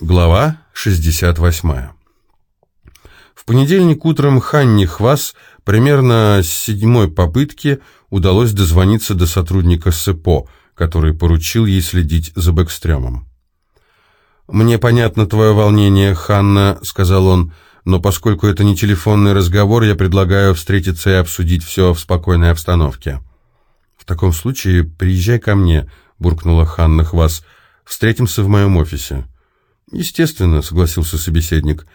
Глава 68. В понедельник утром Ханни Хвас примерно с седьмой попытки удалось дозвониться до сотрудника СЭПО, который поручил ей следить за Бэкстрёмом. «Мне понятно твое волнение, Ханна», — сказал он, «но поскольку это не телефонный разговор, я предлагаю встретиться и обсудить все в спокойной обстановке». «В таком случае приезжай ко мне», — буркнула Ханна Хвас, «встретимся в моем офисе». «Естественно», — согласился собеседник.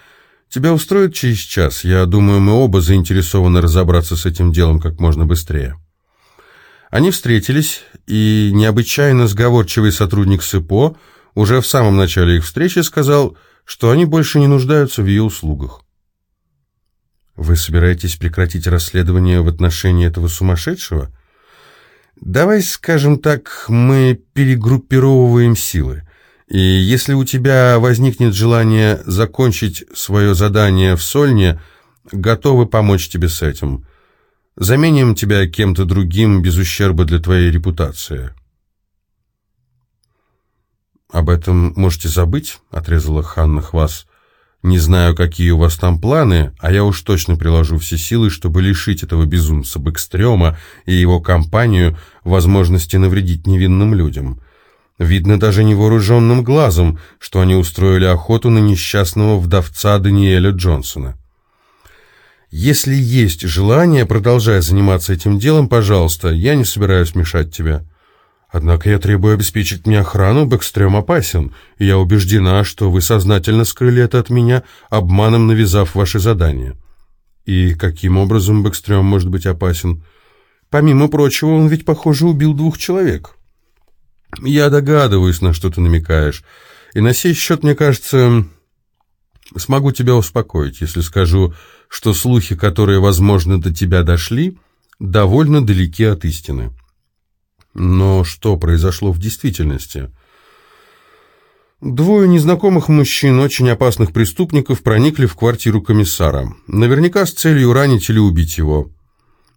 «Тебя устроит через час? Я думаю, мы оба заинтересованы разобраться с этим делом как можно быстрее». Они встретились, и необычайно сговорчивый сотрудник СИПО уже в самом начале их встречи сказал, что они больше не нуждаются в ее услугах. «Вы собираетесь прекратить расследование в отношении этого сумасшедшего?» «Давай скажем так, мы перегруппировываем силы. И если у тебя возникнет желание закончить свое задание в Сольне, готовы помочь тебе с этим. Заменим тебя кем-то другим без ущерба для твоей репутации». «Об этом можете забыть», — отрезала Ханна Хвас. «Не знаю, какие у вас там планы, а я уж точно приложу все силы, чтобы лишить этого безумца Бэкстрёма и его компанию возможности навредить невинным людям». Видно даже невооруженным глазом, что они устроили охоту на несчастного вдовца Даниэля Джонсона. «Если есть желание, продолжай заниматься этим делом, пожалуйста, я не собираюсь мешать тебе. Однако я требую обеспечить мне охрану, Бэкстрём опасен, и я убеждена, что вы сознательно скрыли это от меня, обманом навязав ваше задание». «И каким образом Бэкстрём может быть опасен?» «Помимо прочего, он ведь, похоже, убил двух человек». Я догадываюсь, на что ты намекаешь. И на сей счет, мне кажется, смогу тебя успокоить, если скажу, что слухи, которые, возможно, до тебя дошли, довольно далеки от истины. Но что произошло в действительности? Двое незнакомых мужчин, очень опасных преступников, проникли в квартиру комиссара. Наверняка с целью ранить или убить его.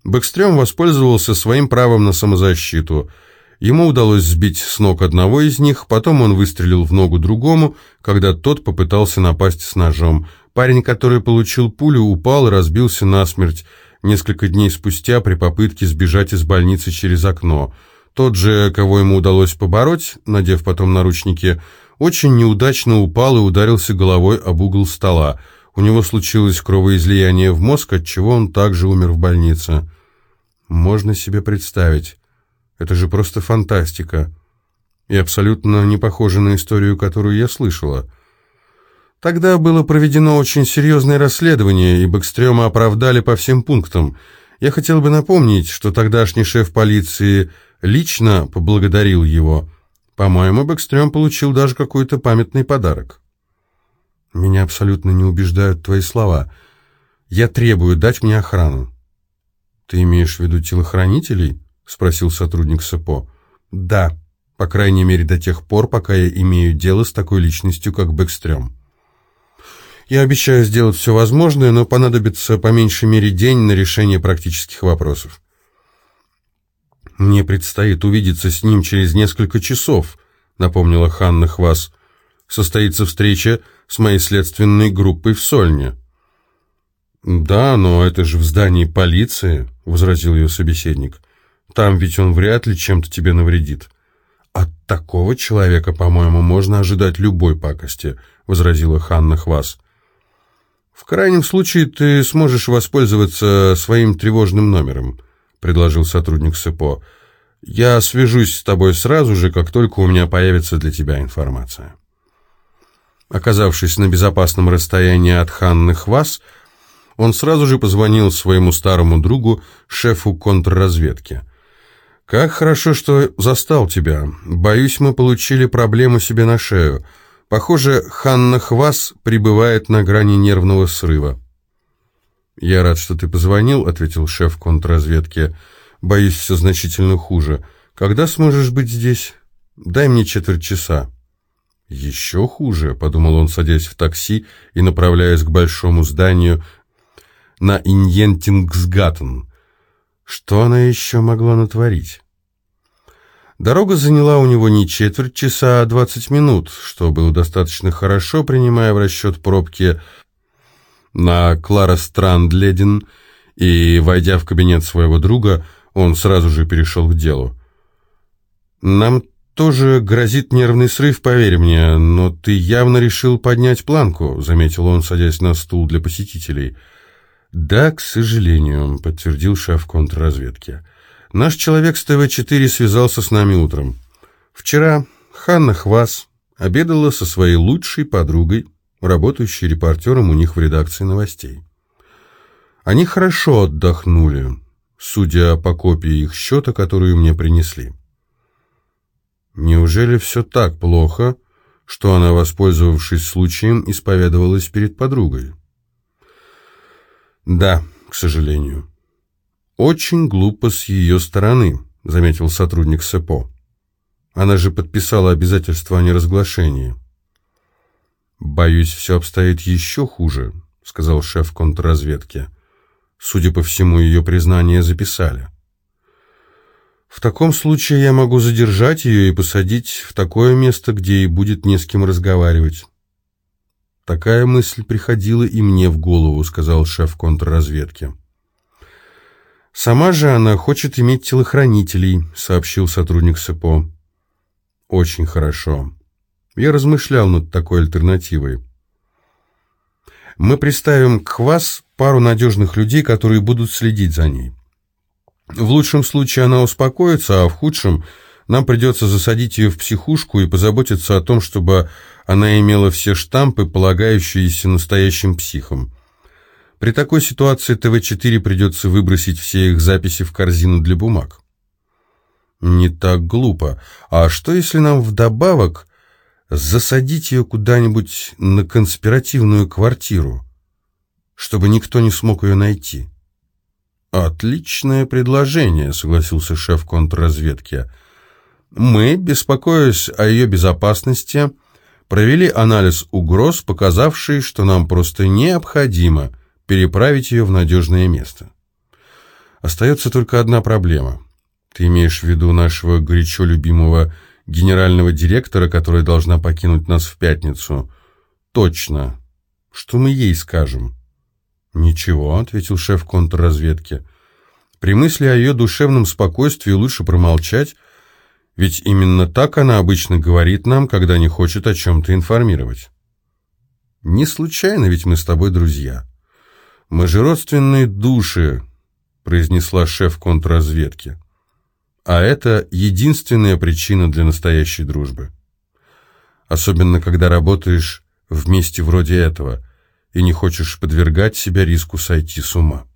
Бэкстрём воспользовался своим правом на самозащиту – Ему удалось сбить с ног одного из них, потом он выстрелил в ногу другому, когда тот попытался напасть с ножом. Парень, который получил пулю, упал и разбился насмерть несколько дней спустя при попытке сбежать из больницы через окно. Тот же, кого ему удалось побороть, надев потом наручники, очень неудачно упал и ударился головой об угол стола. У него случилось кровоизлияние в мозг, от чего он также умер в больнице. Можно себе представить. Это же просто фантастика. И абсолютно не похоже на историю, которую я слышала. Тогда было проведено очень серьезное расследование, и Бэкстрёма оправдали по всем пунктам. Я хотел бы напомнить, что тогдашний шеф полиции лично поблагодарил его. По-моему, Бэкстрём получил даже какой-то памятный подарок. Меня абсолютно не убеждают твои слова. Я требую дать мне охрану. Ты имеешь в виду телохранителей? — спросил сотрудник СЭПО. «Да, по крайней мере до тех пор, пока я имею дело с такой личностью, как Бэкстрём. Я обещаю сделать все возможное, но понадобится по меньшей мере день на решение практических вопросов. Мне предстоит увидеться с ним через несколько часов», — напомнила Ханна Хвас. «Состоится встреча с моей следственной группой в Сольне». «Да, но это же в здании полиции», — возразил ее собеседник. Там ведь он вряд ли чем-то тебе навредит. От такого человека, по-моему, можно ожидать любой пакости, возразила Ханна Хвас. В крайнем случае ты сможешь воспользоваться своим тревожным номером, предложил сотрудник СЭПО. Я свяжусь с тобой сразу же, как только у меня появится для тебя информация. Оказавшись на безопасном расстоянии от Ханны Хвас, он сразу же позвонил своему старому другу, шефу контрразведки. «Как хорошо, что застал тебя. Боюсь, мы получили проблему себе на шею. Похоже, Ханна Хвас пребывает на грани нервного срыва». «Я рад, что ты позвонил», — ответил шеф контрразведки. «Боюсь, все значительно хуже. Когда сможешь быть здесь? Дай мне четверть часа». «Еще хуже», — подумал он, садясь в такси и направляясь к большому зданию на Иньентингсгаттен. Что она еще могла натворить? Дорога заняла у него не четверть часа, а двадцать минут, что было достаточно хорошо, принимая в расчет пробки на Клара Страндледен, и, войдя в кабинет своего друга, он сразу же перешел к делу. «Нам тоже грозит нервный срыв, поверь мне, но ты явно решил поднять планку», — заметил он, садясь на стул для посетителей. «Да, к сожалению», — подтвердил шеф контрразведки. «Наш человек с ТВ-4 связался с нами утром. Вчера Ханна Хвас обедала со своей лучшей подругой, работающей репортером у них в редакции новостей. Они хорошо отдохнули, судя по копии их счета, которую мне принесли. Неужели все так плохо, что она, воспользовавшись случаем, исповедовалась перед подругой? Да, к сожалению. Очень глупо с ее стороны, заметил сотрудник СЭПО. Она же подписала обязательство о неразглашении. «Боюсь, все обстоит еще хуже», — сказал шеф контрразведки. Судя по всему, ее признание записали. В таком случае я могу задержать ее и посадить в такое место, где ей будет не с кем разговаривать. Такая мысль приходила и мне в голову, сказал шеф контрразведки. Сама же она хочет иметь телохранителей, сообщил сотрудник СЭПО. Очень хорошо. Я размышлял над такой альтернативой. Мы приставим к вас пару надежных людей, которые будут следить за ней. В лучшем случае она успокоится, а в худшем нам придется засадить ее в психушку и позаботиться о том, чтобы она имела все штампы, полагающиеся настоящим психам. При такой ситуации ТВ-4 придется выбросить все их записи в корзину для бумаг. Не так глупо. А что, если нам вдобавок засадить ее куда-нибудь на конспиративную квартиру, чтобы никто не смог ее найти? «Отличное предложение», — согласился шеф контрразведки. «Мы, беспокоясь о ее безопасности, провели анализ угроз, показавший, что нам просто необходимо переправить ее в надежное место. Остается только одна проблема. Ты имеешь в виду нашего горячо любимого генерального директора, которая должна покинуть нас в пятницу?» «Точно. Что мы ей скажем?» «Ничего», — ответил шеф контрразведки. «При мысли о ее душевном спокойствии лучше промолчать, ведь именно так она обычно говорит нам, когда не хочет о чем-то информировать». «Не случайно, ведь мы с тобой друзья. Мы же родственные души», — произнесла шеф контрразведки. «А это единственная причина для настоящей дружбы. Особенно, когда работаешь вместе вроде этого — и не хочешь подвергать себя риску сойти с ума.